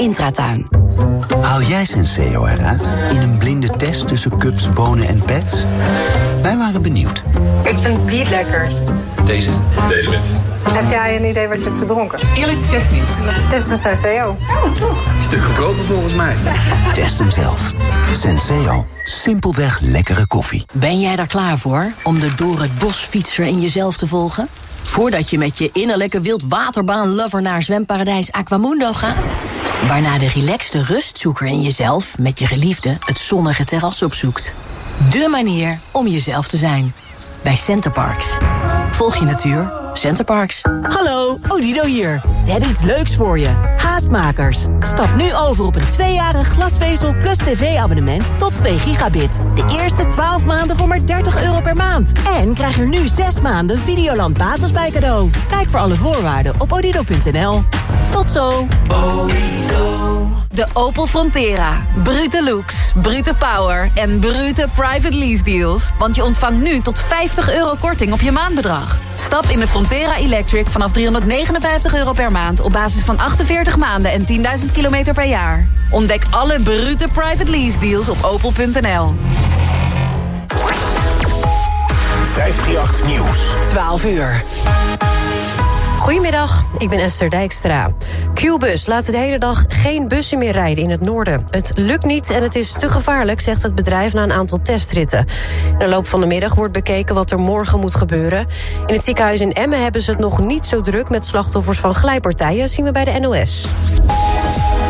Intratuin. Haal jij Senseo eruit in een blinde test tussen cups, bonen en pets? Wij waren benieuwd. Ik vind die het lekkerst. Deze? Deze wit. Heb jij een idee wat je hebt gedronken? Eerlijk gezegd niet. Het is een Senseo. Oh, toch? Stuk goedkoper volgens mij. Test hem zelf. Senseo. Simpelweg lekkere koffie. Ben jij daar klaar voor om de door het bos fietser in jezelf te volgen? Voordat je met je innerlijke wildwaterbaan-lover naar zwemparadijs Aquamundo gaat? Waarna de relaxte rustzoeker in jezelf met je geliefde het zonnige terras opzoekt. De manier om jezelf te zijn. Bij Centerparks. Volg je natuur. Centerparks. Hallo, Odido hier. We hebben iets leuks voor je. Haastmakers. Stap nu over op een tweejarig glasvezel plus tv-abonnement tot 2 gigabit. De eerste 12 maanden voor maar 30 euro per maand. En krijg er nu 6 maanden Videoland Basis bij cadeau. Kijk voor alle voorwaarden op odido.nl. Tot zo. De Opel Frontera. Brute looks, brute power en brute private lease deals. Want je ontvangt nu tot 50 euro korting op je maandbedrag. Stap in de Frontera Electric vanaf 359 euro per maand... op basis van 48 maanden en 10.000 kilometer per jaar. Ontdek alle brute private lease deals op opel.nl. 538 Nieuws. 12 uur. Goedemiddag, ik ben Esther Dijkstra. Q-bus laat de hele dag geen bussen meer rijden in het noorden. Het lukt niet en het is te gevaarlijk, zegt het bedrijf na een aantal testritten. In de loop van de middag wordt bekeken wat er morgen moet gebeuren. In het ziekenhuis in Emmen hebben ze het nog niet zo druk... met slachtoffers van glijpartijen, zien we bij de NOS.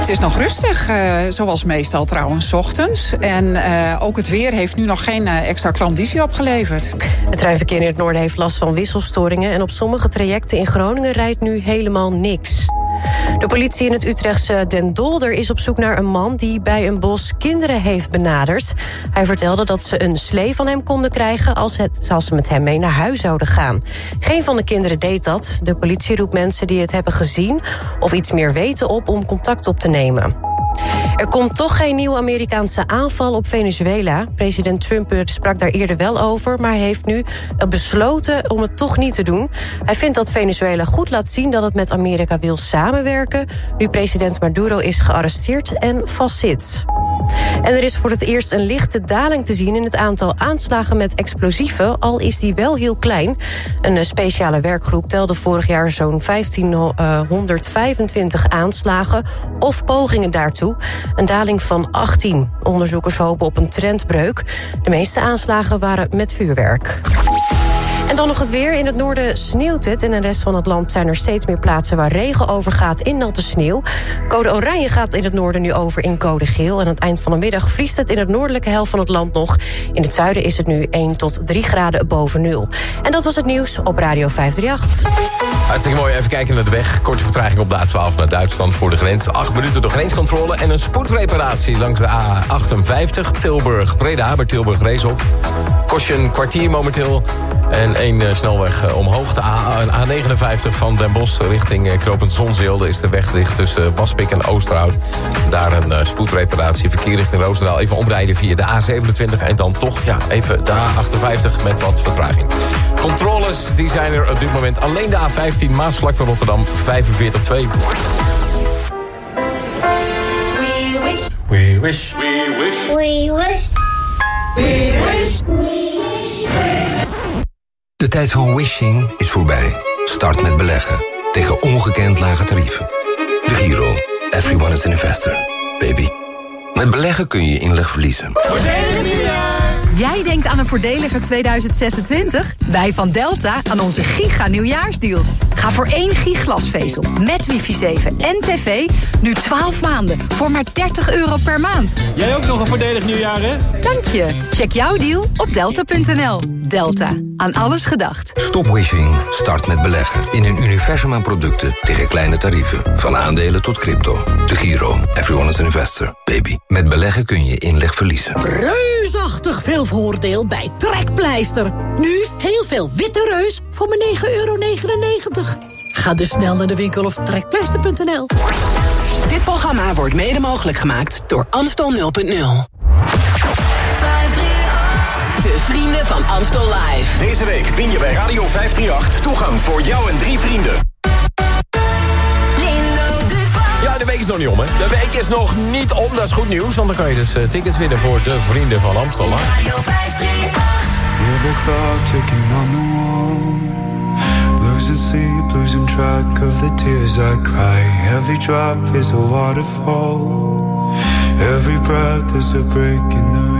Het is nog rustig, uh, zoals meestal trouwens, ochtends. En uh, ook het weer heeft nu nog geen uh, extra klanditie opgeleverd. Het treinverkeer in het noorden heeft last van wisselstoringen... en op sommige trajecten in Groningen rijdt nu helemaal niks. De politie in het Utrechtse Den Dolder is op zoek naar een man... die bij een bos kinderen heeft benaderd. Hij vertelde dat ze een slee van hem konden krijgen... als, het, als ze met hem mee naar huis zouden gaan. Geen van de kinderen deed dat. De politie roept mensen die het hebben gezien... of iets meer weten op om contact op te nemen. Er komt toch geen nieuwe Amerikaanse aanval op Venezuela. President Trump sprak daar eerder wel over, maar heeft nu besloten om het toch niet te doen. Hij vindt dat Venezuela goed laat zien dat het met Amerika wil samenwerken, nu president Maduro is gearresteerd en vastzit. En er is voor het eerst een lichte daling te zien in het aantal aanslagen met explosieven, al is die wel heel klein. Een speciale werkgroep telde vorig jaar zo'n 1525 aanslagen of pogingen daartoe. Een daling van 18. Onderzoekers hopen op een trendbreuk. De meeste aanslagen waren met vuurwerk. En dan nog het weer. In het noorden sneeuwt het. In de rest van het land zijn er steeds meer plaatsen waar regen overgaat in natte sneeuw. Code oranje gaat in het noorden nu over in code geel. En aan het eind van de middag vriest het in het noordelijke helft van het land nog. In het zuiden is het nu 1 tot 3 graden boven nul. En dat was het nieuws op Radio 538. Hartstikke mooi. Even kijken naar de weg. Korte vertraging op de A12 naar Duitsland voor de grens. 8 minuten door grenscontrole en een spoedreparatie langs de A58 Tilburg-Breda bij Tilburg-Reeshof. Kost je een kwartier momenteel. En één uh, snelweg uh, omhoog. De A, A59 van Den Bosch richting Knopend Zonzeelde... is de weg dicht tussen Waspik en Oosterhout. Daar een spoedreparatie. Verkeer richting Roosendaal. Even omrijden via de A27. En dan toch ja, even de A58 met wat vertraging. Controles die zijn er op dit moment. Alleen de A15 Maasvlakte Rotterdam 45-2. We wish. We wish. We wish. We wish. We wish. De tijd van wishing is voorbij. Start met beleggen. Tegen ongekend lage tarieven. De Giro. Everyone is an investor. Baby. Met beleggen kun je inleg verliezen. Voordelig nieuwjaar! Jij denkt aan een voordeliger 2026? Wij van Delta aan onze giga nieuwjaarsdeals. Ga voor één giglasvezel met wifi 7 en tv nu 12 maanden voor maar 30 euro per maand. Jij ook nog een voordelig nieuwjaar, hè? Dank je. Check jouw deal op delta.nl. Delta. Aan alles gedacht. Stop wishing. Start met beleggen. In een universum aan producten tegen kleine tarieven. Van aandelen tot crypto. De Giro. Everyone is an investor. Baby. Met beleggen kun je inleg verliezen. Reusachtig veel voordeel bij Trekpleister. Nu heel veel witte reus voor maar 9,99 euro. Ga dus snel naar de winkel of trekpleister.nl. Dit programma wordt mede mogelijk gemaakt door Amstel 0.0. De vrienden van Amstel Live. Deze week win je bij Radio 538 toegang voor jou en drie vrienden. week is nog niet om, hè? De week is nog niet om, dat is goed nieuws. Want dan kan je dus eh, tickets winnen voor de Vrienden van Amsterdam. Radio 538. Hear the clock ticking on the wall. Losing sleep, losing track of the tears I cry. Every drop is a waterfall. Every breath is a break in the tide.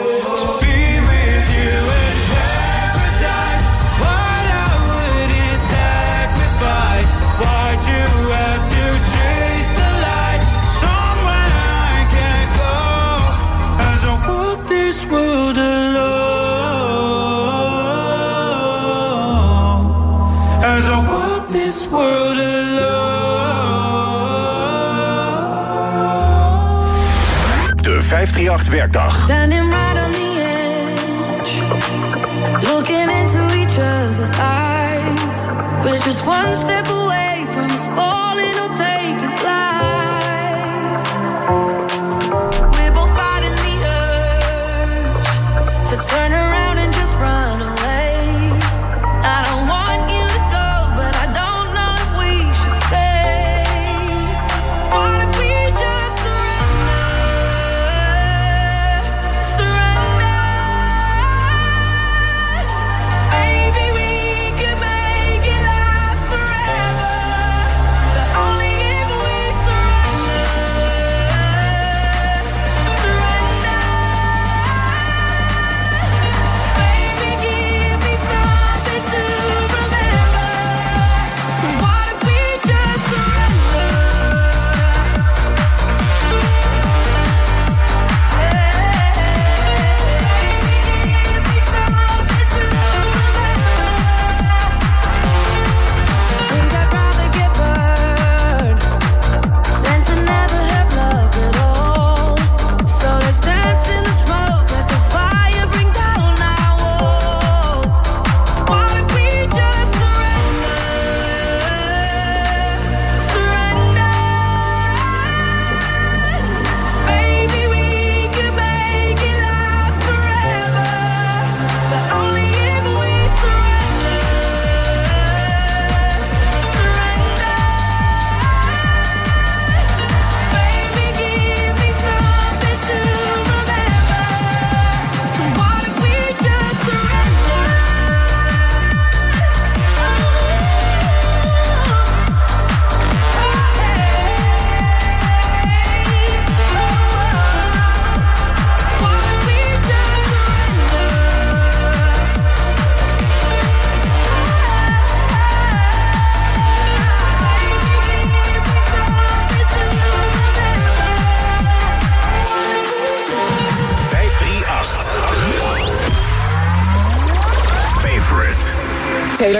538 werkdag. Standing right on the edge, looking into each other's eyes. We're just one step away from us falling or taking flight. We're both fighting the urge to turn around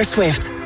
Taylor Swift.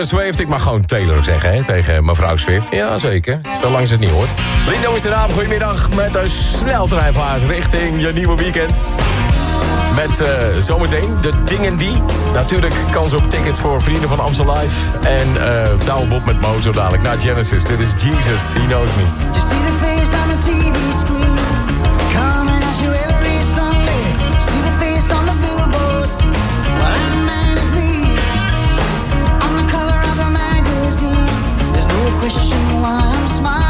Eh, Taylor Swift. Ik mag gewoon Taylor zeggen hè, tegen mevrouw Swift. Ja, zeker. Zolang ze het niet hoort. Lindo is de naam. Goedemiddag met een sneltreinvaart richting je nieuwe weekend. Met eh, zometeen de dingen die. Natuurlijk kans op tickets voor Vrienden van Amsterdam Live. En eh, uh, Douwe met Mozo dadelijk. naar Genesis. Dit is Jesus. He knows me. why I'm smiling.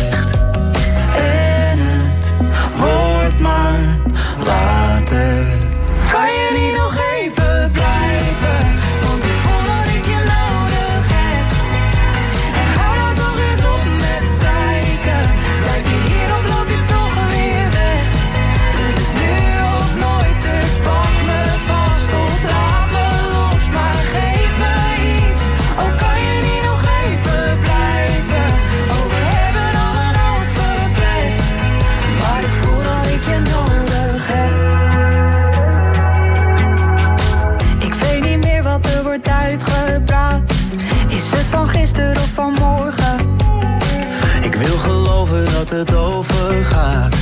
Het overgaat.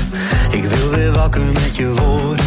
Ik wil weer wakker met je woorden.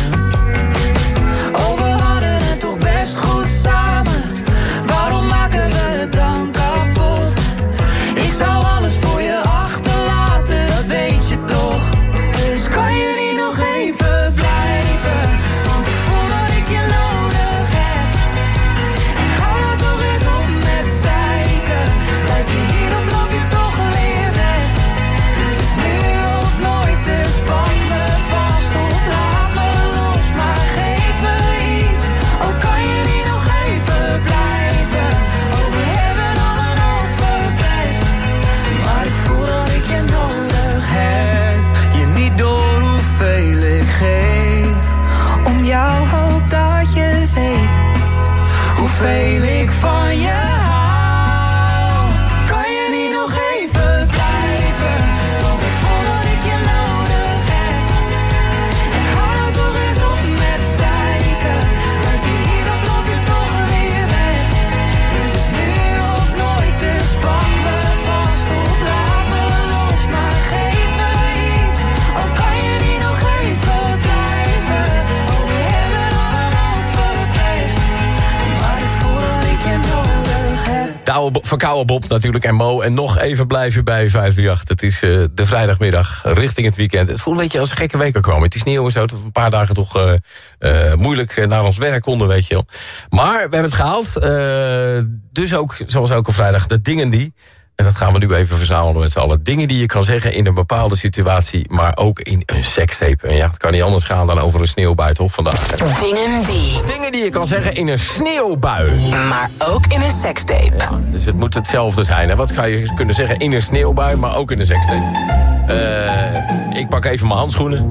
Verkouden Bob natuurlijk en Mo. En nog even blijven bij 538. Het is eh, de vrijdagmiddag richting het weekend. Het voelt een beetje als een gekke week komen. Het is sneeuw en zo. Dat een paar dagen toch eh, eh, moeilijk naar ons werk konden, weet je wel. Maar we hebben het gehaald. eh, dus ook, zoals elke vrijdag, de dingen die... En dat gaan we nu even verzamelen met z'n allen. Dingen die je kan zeggen in een bepaalde situatie, maar ook in een sekstape. En ja, het kan niet anders gaan dan over een sneeuwbui toch vandaag. Dingen die. Dingen die je kan zeggen in een sneeuwbui. Maar ook in een sekstape. Dus het moet hetzelfde zijn. Hè? Wat ga je kunnen zeggen in een sneeuwbui, maar ook in een sekstape? Eh, ik pak even mijn handschoenen.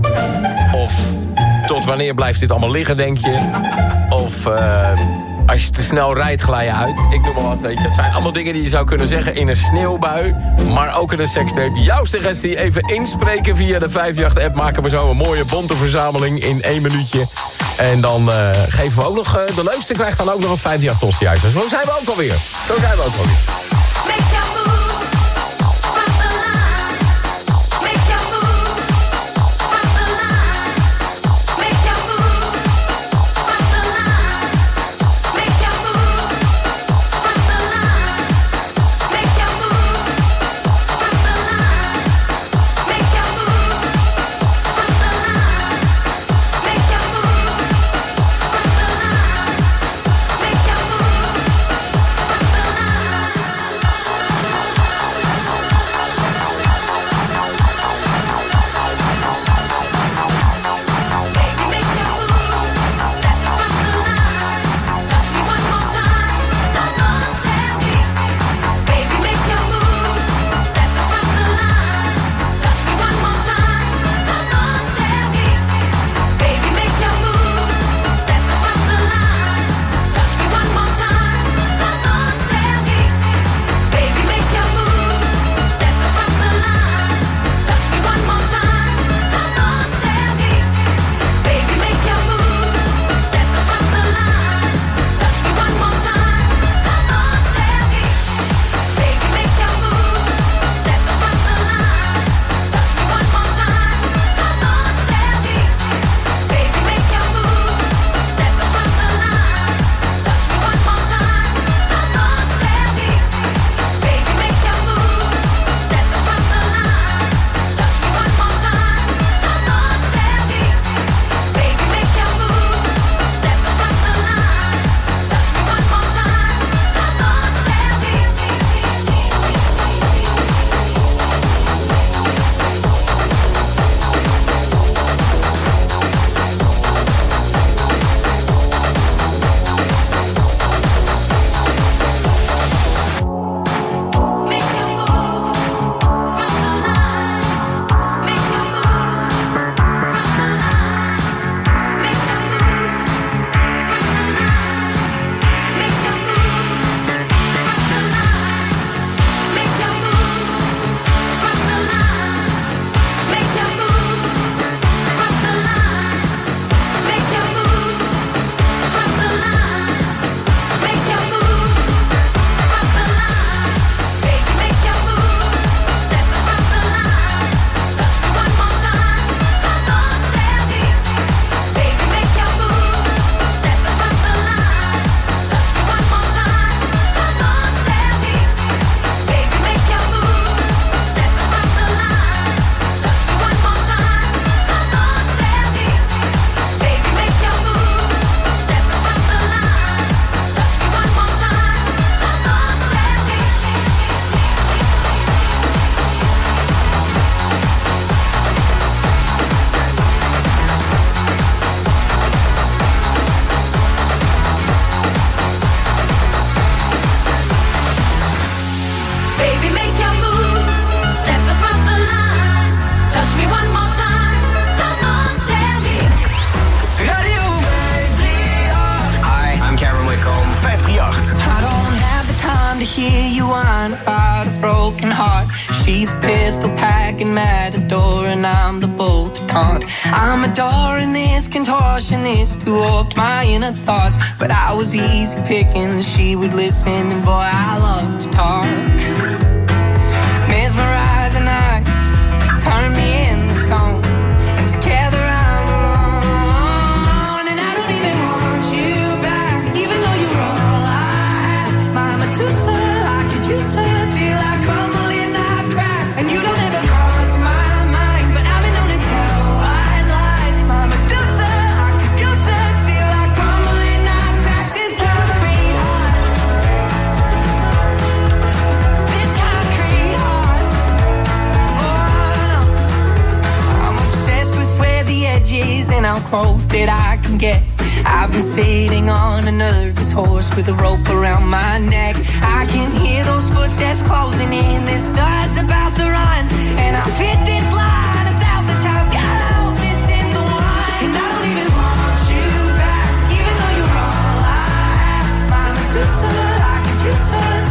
Of tot wanneer blijft dit allemaal liggen, denk je? Of eh, als je te snel rijdt, glij je uit. Ik noem maar wat, weet je. Het zijn allemaal dingen die je zou kunnen zeggen in een sneeuwbui. Maar ook in een sekstape. Jouw suggestie even inspreken via de 5jacht-app. Maken we zo een mooie bonte verzameling in één minuutje. En dan eh, geven we ook nog... eh, de leukste krijgt dan ook nog een 5 tosti-ijzer. Zo zijn we ook alweer. Zo zijn we ook alweer. Who warped my inner thoughts. But I was easy picking, she would listen, and boy, I love to talk. Mesmerizing eyes turn me into stone, and together and how close that I can get. I've been sitting on a nervous horse with a rope around my neck. I can hear those footsteps closing in. This star's about to run, and I've hit this line a thousand times. God, I hope this is the one. And I don't even want you back, even though you're all I have. My Medusa, I could use her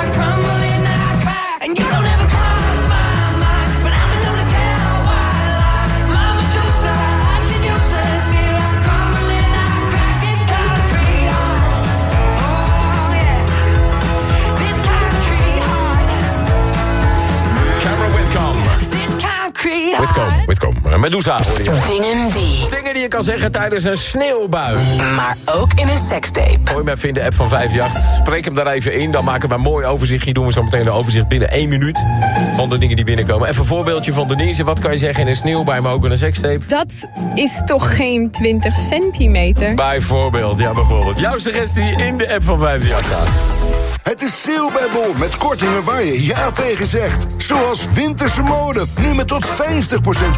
Medusa hoor je. Dingen die. Dingen die je kan zeggen tijdens een sneeuwbui. Maar ook in een sekstape. Gooi hem in de app van 5jacht. Spreek hem daar even in. Dan maken we een mooi overzichtje. Doen we zo meteen een overzicht binnen één minuut. Van de dingen die binnenkomen. Even een voorbeeldje van Denise. Wat kan je zeggen in een sneeuwbui, maar ook in een sekstape? Dat is toch geen 20 centimeter? Bijvoorbeeld, ja bijvoorbeeld. Jouw suggestie in de app van 5jacht. Het is sale bij Bol met kortingen waar je ja tegen zegt. Zoals winterse mode. Nu met tot 50%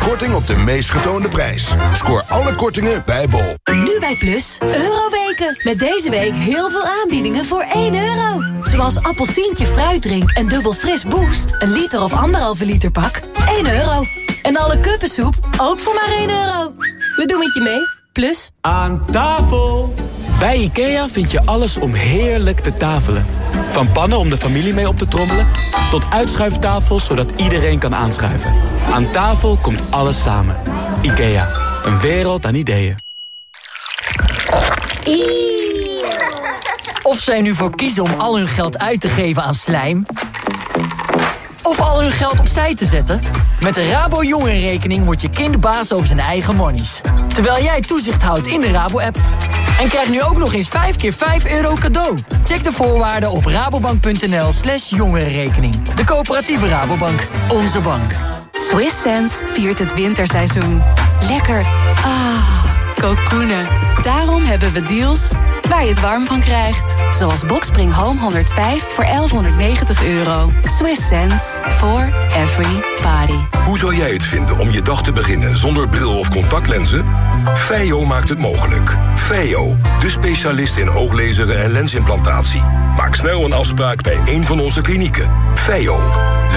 korting op de meest getoonde prijs. Scoor alle kortingen bij Bol. Nu bij Plus, Euroweken. Met deze week heel veel aanbiedingen voor 1 euro. Zoals appelsientje fruitdrink en dubbel fris boost. Een liter of anderhalve liter pak, 1 euro. En alle kuppensoep, ook voor maar 1 euro. We doen het je mee, Plus. Aan tafel! Bij IKEA vind je alles om heerlijk te tafelen. Van pannen om de familie mee op te trommelen... tot uitschuiftafels zodat iedereen kan aanschuiven. Aan tafel komt alles samen. IKEA, een wereld aan ideeën. Of zij nu voor kiezen om al hun geld uit te geven aan slijm... of al hun geld opzij te zetten... met de Rabo Jongerenrekening wordt je kind baas over zijn eigen monies. Terwijl jij toezicht houdt in de Rabo-app. En krijg nu ook nog eens 5 keer 5 euro cadeau. Check de voorwaarden op rabobank.nl slash jongerenrekening. De coöperatieve Rabobank. Onze bank. Swiss Sense viert het winterseizoen. Lekker. Ah, kokoenen. Daarom hebben we deals waar je het warm van krijgt. Zoals Boxspring Home 105 voor 1190 euro. Swiss Sense for every body. Hoe zou jij het vinden om je dag te beginnen zonder bril of contactlenzen? Feio maakt het mogelijk. Feio, de specialist in ooglezeren en lensimplantatie. Maak snel een afspraak bij een van onze klinieken. Feio,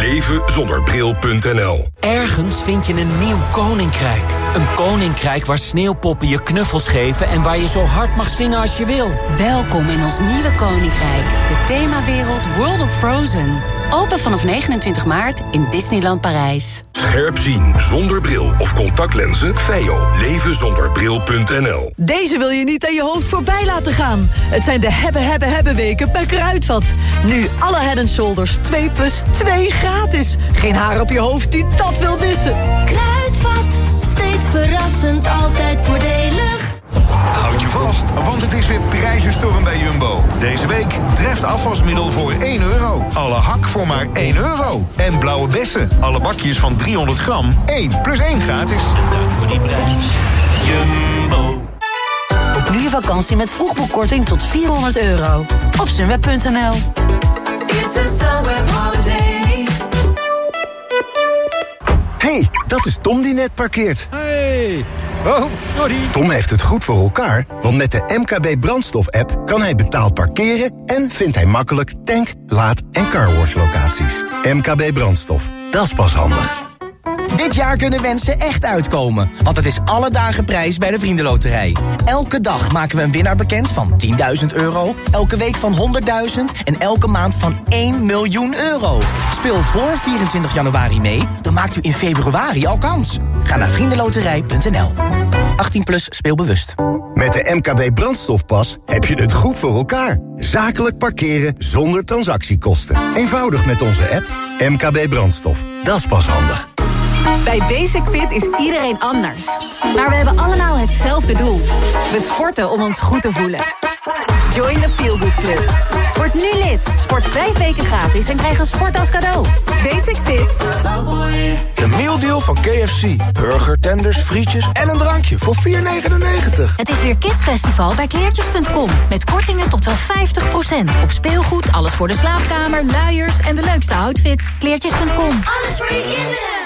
levenzonderbril.nl Ergens vind je een nieuw koninkrijk. Een koninkrijk waar sneeuwpoppen je knuffels geven... en waar je zo hard mag zingen als je wil. Welkom in ons nieuwe koninkrijk. De themawereld World of Frozen. Open vanaf 29 maart in Disneyland Parijs. Scherp zien zonder bril of contactlenzen? Feio, levenzonderbril.nl Deze wil je niet aan je hoofd voorbij laten gaan. Het zijn de hebben, hebben, hebben weken bij Kruidvat. Nu alle Head Shoulders 2 plus 2 gratis. Geen haar op je hoofd die dat wil missen. Kruidvat, steeds verrassend, altijd voordelig. Houd je vast, want het is weer prijzenstorm bij Jumbo. Deze week treft afwasmiddel voor 1 euro. Alle hak voor maar 1 euro. En blauwe bessen, alle bakjes van 300 gram, 1 plus 1 gratis. Dank voor die prijs. Jumbo. Boek nu je vakantie met vroegboekkorting tot 400 euro. Op sunweb.nl hey, dat is Tom die net parkeert. Hey. Oh, sorry. Tom heeft het goed voor elkaar, want met de MKB Brandstof-app... kan hij betaald parkeren en vindt hij makkelijk tank, laad- en carwash-locaties. MKB Brandstof, dat is pas handig. Dit jaar kunnen wensen echt uitkomen, want het is alle dagen prijs bij de Vriendenloterij. Elke dag maken we een winnaar bekend van 10.000 euro, elke week van 100.000 en elke maand van 1 miljoen euro. Speel voor 24 januari mee, dan maakt u in februari al kans. Ga naar vriendenloterij.nl. 18 plus speelbewust. Met de MKB Brandstofpas heb je het goed voor elkaar. Zakelijk parkeren zonder transactiekosten. Eenvoudig met onze app MKB Brandstof. Dat is pas handig. Bij Basic Fit is iedereen anders. Maar we hebben allemaal hetzelfde doel. We sporten om ons goed te voelen. Join the Feel Good Club. Word nu lid. Sport vijf weken gratis en krijg een sport als cadeau. Basic Fit. De mealdeal van KFC. Burger, tenders, frietjes en een drankje voor 4,99. Het is weer Kidsfestival bij kleertjes.com. Met kortingen tot wel 50%. Op speelgoed, alles voor de slaapkamer, luiers en de leukste outfits. Kleertjes.com. Alles voor je kinderen.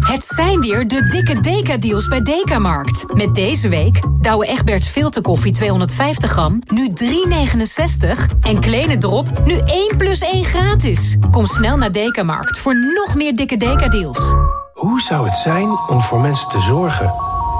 Het zijn weer de dikke Deka-deals bij Dekamarkt. Met deze week Douwe Egberts filterkoffie 250 gram, nu 3,69. En Kleine Drop, nu 1 plus 1 gratis. Kom snel naar Dekamarkt voor nog meer dikke Deka-deals. Hoe zou het zijn om voor mensen te zorgen?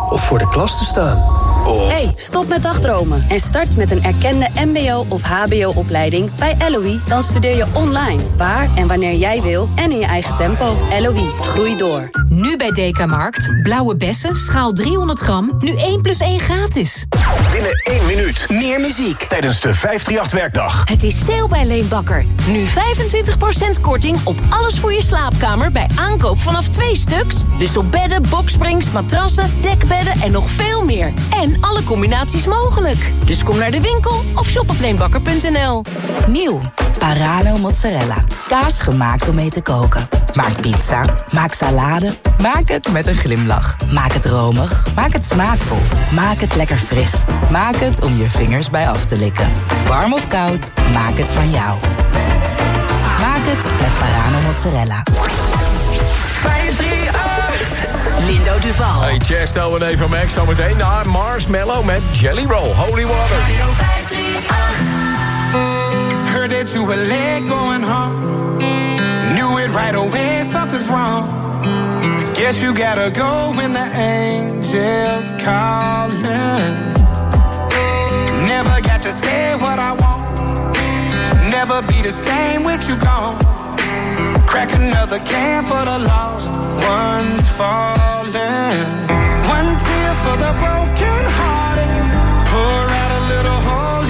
Of voor de klas te staan? Of... Hey, stop met dagdromen en start met een erkende mbo- of hbo-opleiding bij LOE. Dan studeer je online, waar en wanneer jij wil en in je eigen tempo. LOE, groei door. Nu bij Dekamarkt, blauwe bessen, schaal 300 gram, nu 1 plus 1 gratis. Binnen 1 minuut meer muziek tijdens de 538-werkdag. Het is sale bij Leenbakker. Nu 25% korting op alles voor je slaapkamer bij aankoop vanaf twee stuks. Dus op bedden, boksprings, matrassen, dekbedden en nog veel meer. En alle combinaties mogelijk. Dus kom naar de winkel of shop. Nieuw, Parano mozzarella. Kaas gemaakt om mee te koken. Maak pizza, maak salade, maak het met een glimlach. Maak het romig, maak het smaakvol. Maak het lekker fris. Maak het om je vingers bij af te likken. Warm of koud, maak het van jou. Maak het met Parano mozzarella. 538. Lindo Duval. Hey, cheers, stel we even Max. Zometeen naar Marshmallow met Jelly Roll. Holy Water. Heard that you were late going home. Knew it right away, something's wrong. Guess you gotta go when the angels calling. Never got to say what I want. Never be the same with you gone. Crack another can for the lost ones falling. One tear for the broken hearted. Pour out a little holy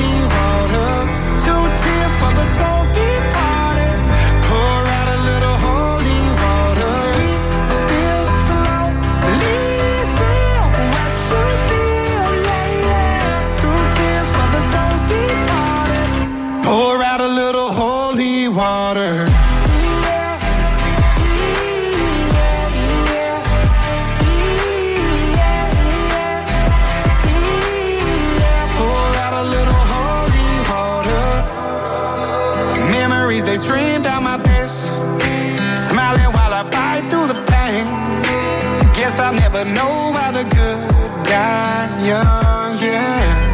Know why the good die young, yeah.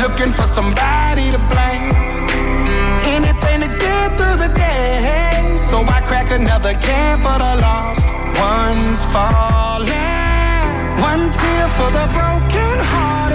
Looking for somebody to blame. Anything to get through the day. So I crack another can for the lost ones falling. One tear for the broken hearted.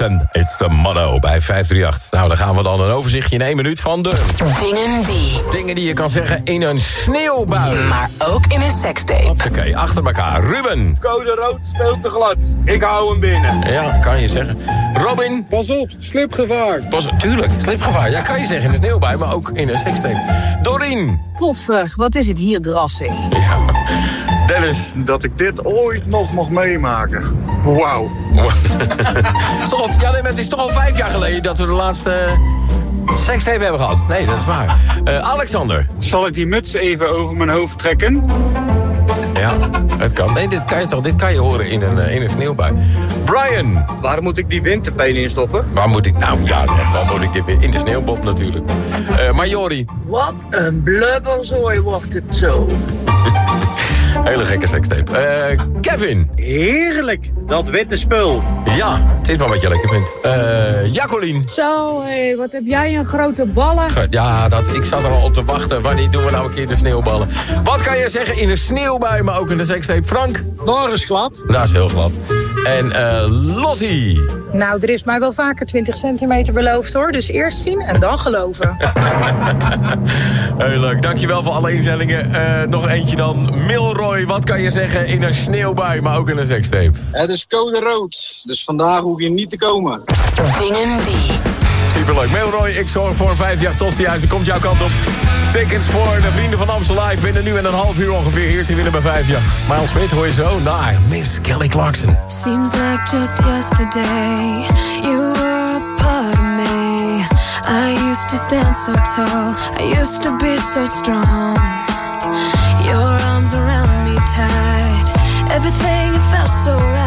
En It's the Motto bij 538. Nou, dan gaan we dan een overzichtje in één minuut van de... Dingen die. Dingen die je kan zeggen in een sneeuwbui. Maar ook in een sekstape. Oké, achter elkaar. Ruben. Code rood speelt te glad. Ik hou hem binnen. Ja, kan je zeggen. Robin. Pas op, slipgevaar. Pas, tuurlijk, slipgevaar. Ja, kan je zeggen in een sneeuwbui, maar ook in een sekstape. Dorien. Potver, wat is het hier drassig. Dennis. Dat ik dit ooit nog mag meemaken. Wauw. al, ja, nee, maar het is toch al vijf jaar geleden dat we de laatste uh, sekstape hebben gehad. Nee, dat is waar. Uh, Alexander. Zal ik die muts even over mijn hoofd trekken? Ja, het kan. Nee, dit kan je toch, dit kan je horen in een, uh, in een sneeuwbui. Brian. Waar moet ik die windtepelen in stoppen? Waar moet ik, nou ja, waar moet ik dit weer? In de sneeuwpop natuurlijk. Uh, Majori. Wat een blubberzooi wordt het zo. Hele gekke sekstape. Uh, Kevin. Heerlijk, dat witte spul. Ja, het is maar wat je lekker vindt. Uh, Jacqueline. Zo, hé, wat heb jij een grote ballen. Ja, dat, ik zat er al op te wachten. Wanneer doen we nou een keer de sneeuwballen? Wat kan je zeggen in een sneeuwbui, maar ook in de sekstape? Frank? Daar is glad. Daar is heel glad. En uh, Lottie. Nou, er is mij wel vaker 20 centimeter beloofd hoor. Dus eerst zien en dan geloven. heel leuk. Dankjewel voor alle inzendingen. Uh, nog eentje dan. Milroy, wat kan je zeggen in een sneeuwbui, maar ook in een sekstape? Het is code rood. Dus vandaag hoef je niet te komen. Dingen die... Superleuk. Milroy, ik zorg voor een vijfjaar Tostihuis. komt jouw kant op. Tickets voor de Vrienden van Amstel Live binnen nu en een half uur ongeveer hier te winnen bij vijf jaar. Miles Smith hoor je zo. Nou, Miss Kelly Clarkson. Seems like just yesterday you were a part of me. I used to stand so tall. I used to be so strong. Your arms around me tight. Everything felt so right.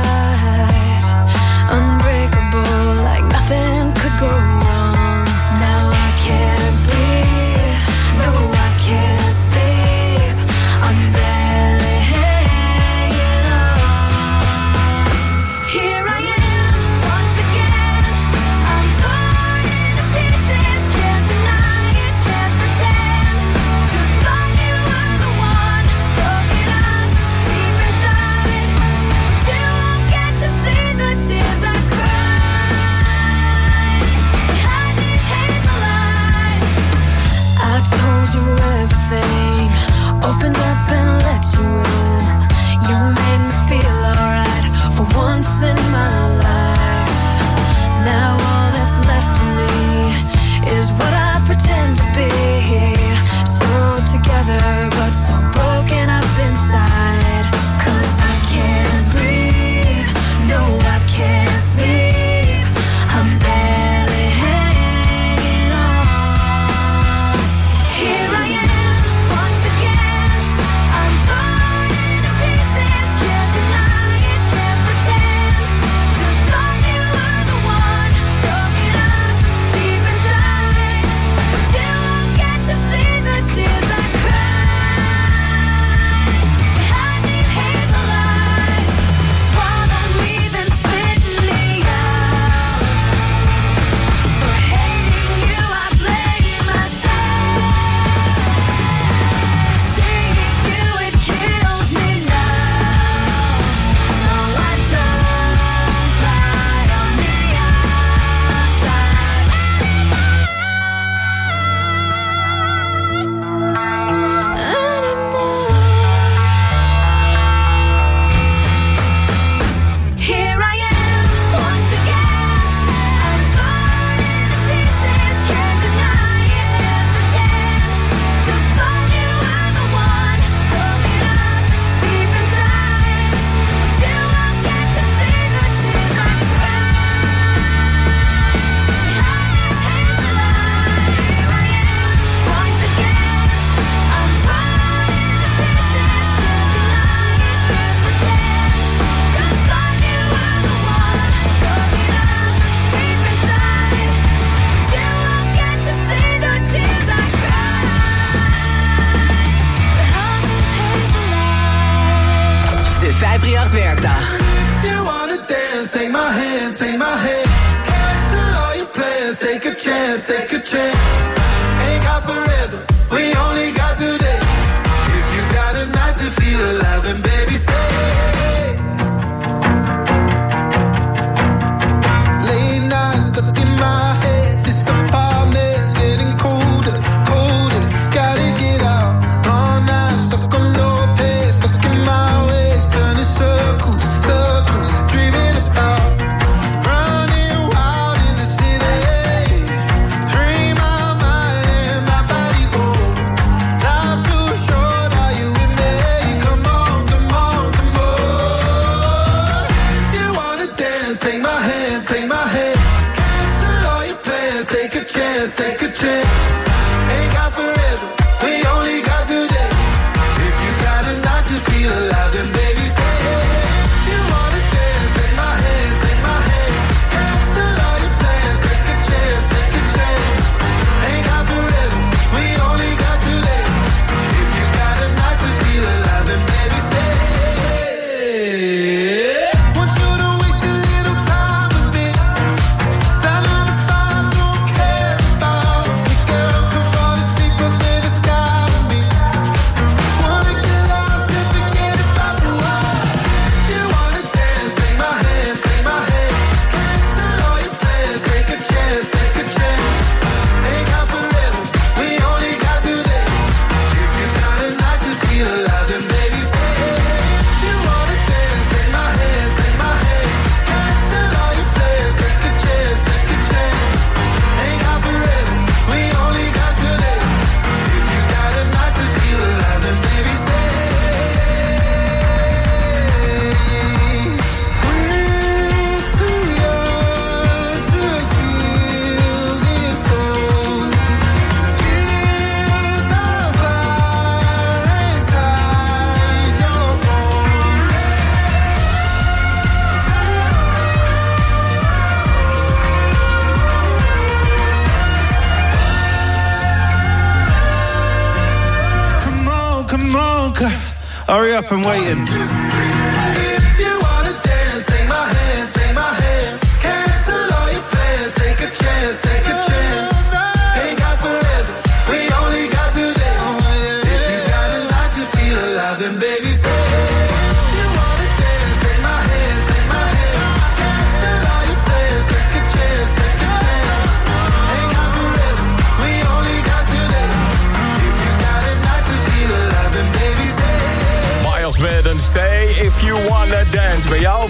Up and waiting.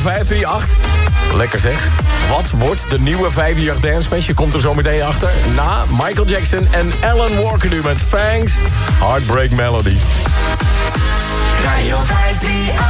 538. Lekker zeg. Wat wordt de nieuwe 538 Dance Smash? Je komt er zo meteen achter. Na Michael Jackson en Alan Walker nu met Fangs Heartbreak Melody. Radio 538.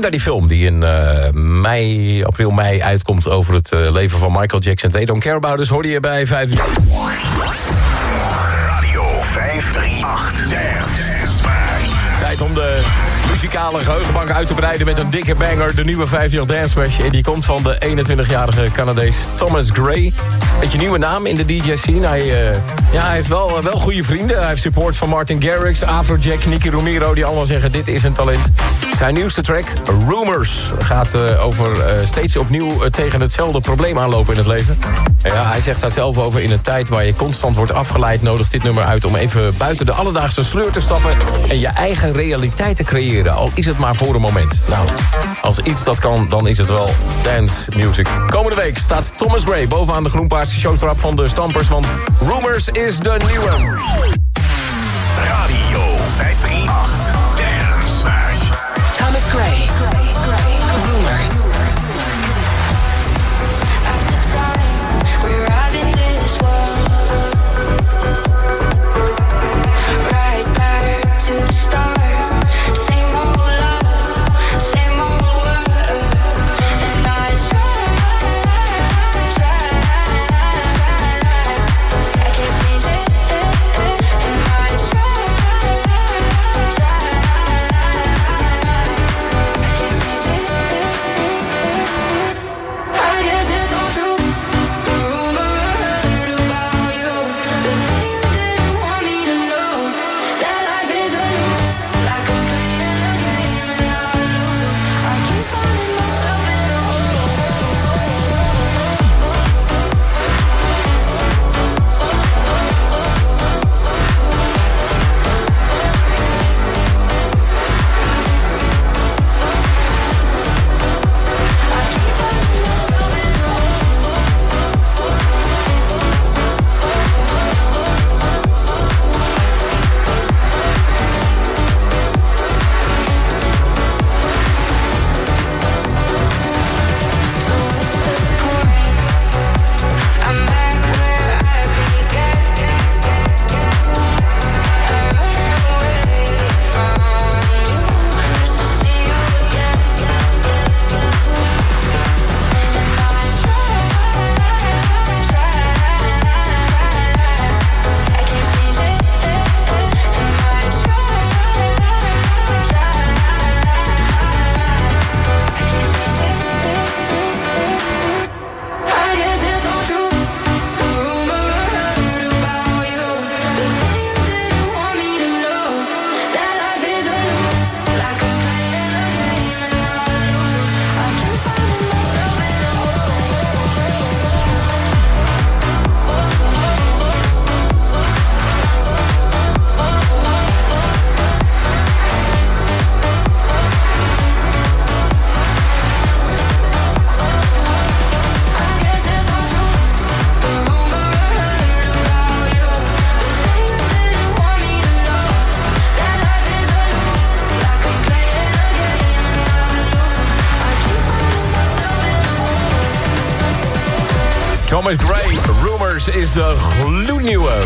Benieuwd naar die film die in eh, mei, april, mei uitkomt... over het eh, leven van Michael Jackson. They Don't Care About Us hoorde je bij 5 uur. Radio 538. Dance Smash. Tijd om de muzikale geheugenbank uit te breiden met een dikke banger. De nieuwe 50 Dance Smash. En die komt van de 21-jarige Canadees Thomas Gray. Beetje nieuwe naam in de DJ-scene. Hij, eh, ja, hij heeft wel, wel goede vrienden. Hij heeft support van Martin Garrix, Afrojack, Nicky Romero... die allemaal zeggen dit is een talent. Zijn nieuwste track, Rumors, gaat eh, over eh, steeds opnieuw eh, tegen hetzelfde probleem aanlopen in het leven. En ja, hij zegt daar zelf over in een tijd waar je constant wordt afgeleid... nodigt dit nummer uit om even buiten de alledaagse sleur te stappen... en je eigen realiteit te creëren, al is het maar voor een moment. Nou, als iets dat kan, dan is het wel dance music. Komende week staat Thomas Gray bovenaan de groenpaarse showtrap van de Stampers... want Rumors is de nieuwe. Radio 538.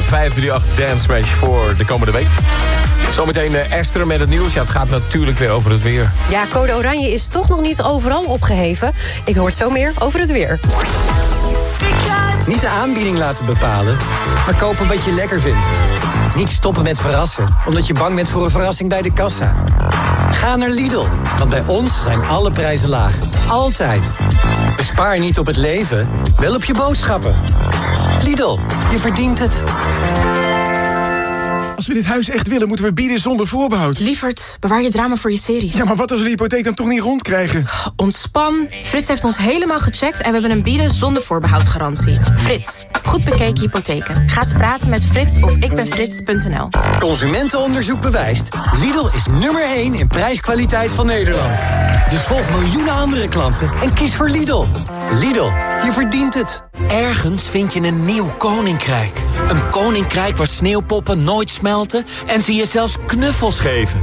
538 Dance Smash voor de komende week. Zometeen eh, Esther met het nieuws. Ja, het gaat natuurlijk weer over het weer. Ja, code oranje is toch nog niet overal opgeheven. Ik hoor het zo meer over het weer. Niet de aanbieding laten bepalen, maar kopen wat je lekker vindt. Niet stoppen met verrassen, omdat je bang bent voor een verrassing bij de kassa. Ga naar Lidl, want bij ons zijn alle prijzen laag. Altijd. Bespaar niet op het leven, wel op je boodschappen. Lidl, je verdient het. Als we dit huis echt willen, moeten we bieden zonder voorbehoud. Lievert, bewaar je drama voor je series. Ja, maar wat als we de hypotheek dan toch niet rondkrijgen? Ontspan. Frits heeft ons helemaal gecheckt en we hebben een bieden zonder voorbehoud garantie. Frits, goed bekeken hypotheken. Ga eens praten met Frits op ikbenfrits.nl. Consumentenonderzoek bewijst. Lidl is nummer 1 in prijskwaliteit van Nederland. Dus volg miljoenen andere klanten en kies voor Lidl. Lidl, je verdient het. Ergens vind je een nieuw koninkrijk. Een koninkrijk waar sneeuwpoppen nooit smelten en ze je zelfs knuffels geven.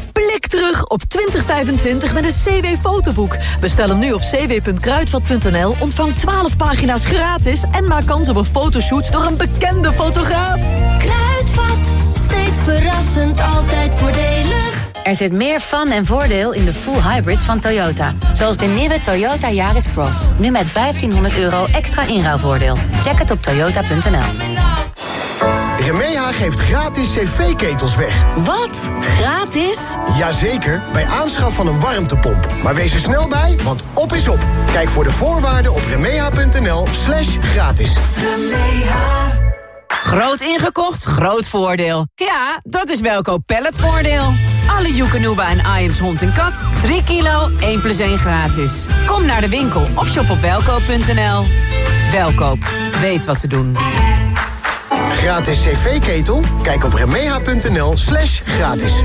Blik terug op 2025 met een CW-fotoboek. Bestel hem nu op cw.kruidvat.nl, ontvang 12 pagina's gratis... en maak kans op een fotoshoot door een bekende fotograaf. Kruidvat, steeds verrassend, altijd voordelig. Er zit meer fun en voordeel in de full hybrids van Toyota. Zoals de nieuwe Toyota Yaris Cross. Nu met 1500 euro extra inruilvoordeel. Check het op toyota.nl. Remeha geeft gratis cv-ketels weg. Wat? Gratis? Jazeker, bij aanschaf van een warmtepomp. Maar wees er snel bij, want op is op. Kijk voor de voorwaarden op remeha.nl slash gratis. Groot ingekocht, groot voordeel. Ja, dat is Welkoop Palletvoordeel. Alle Joekanuba en Iams hond en kat. 3 kilo, 1 plus 1 gratis. Kom naar de winkel of shop op welkoop.nl. Welkoop, weet wat te doen. Gratis cv-ketel? Kijk op remeha.nl slash gratis.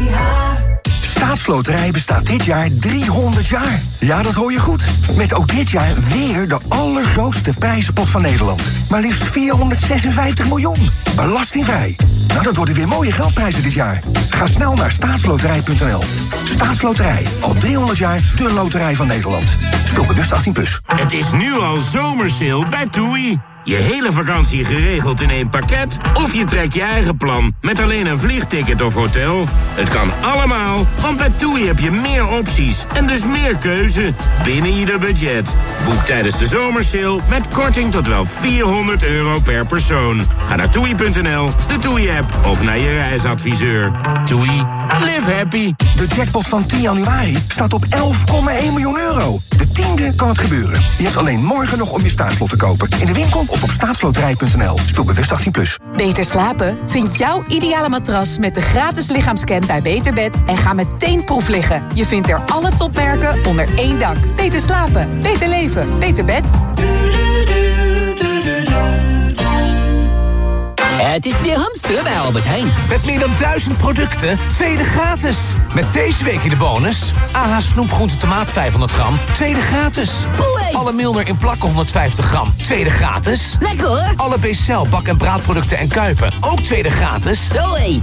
Staatsloterij bestaat dit jaar 300 jaar. Ja, dat hoor je goed. Met ook dit jaar weer de allergrootste prijzenpot van Nederland. Maar liefst 456 miljoen. Belastingvrij. Nou, dat worden weer mooie geldprijzen dit jaar. Ga snel naar staatsloterij.nl. Staatsloterij. Al 300 jaar de loterij van Nederland. Speel bewust 18+. Plus. Het is nu al zomersale bij TUI. Je hele vakantie geregeld in één pakket? Of je trekt je eigen plan met alleen een vliegticket of hotel? Het kan allemaal, want bij TUI heb je meer opties en dus meer keuze binnen ieder budget. Boek tijdens de zomersale met korting tot wel 400 euro per persoon. Ga naar toei.nl, de TUI-app of naar je reisadviseur. TUI, live happy. De jackpot van 10 januari staat op 11,1 miljoen euro. De tiende kan het gebeuren. Je hebt alleen morgen nog om je staatslot te kopen. In de winkel op staatsloterij.nl. Speel bewust 18+. Plus. Beter slapen? Vind jouw ideale matras met de gratis lichaamscan bij Beterbed en ga meteen proef liggen. Je vindt er alle topmerken onder één dak. Beter slapen, beter leven, beter bed. Het is weer hamsteren bij Albert Heijn. Met meer dan duizend producten, tweede gratis. Met deze week in de bonus... AH snoepgroente tomaat 500 gram, tweede gratis. Alle Milner in plakken 150 gram, tweede gratis. Lekker hoor. Alle Bcel bak- en braadproducten en kuipen, ook tweede gratis. Zoé.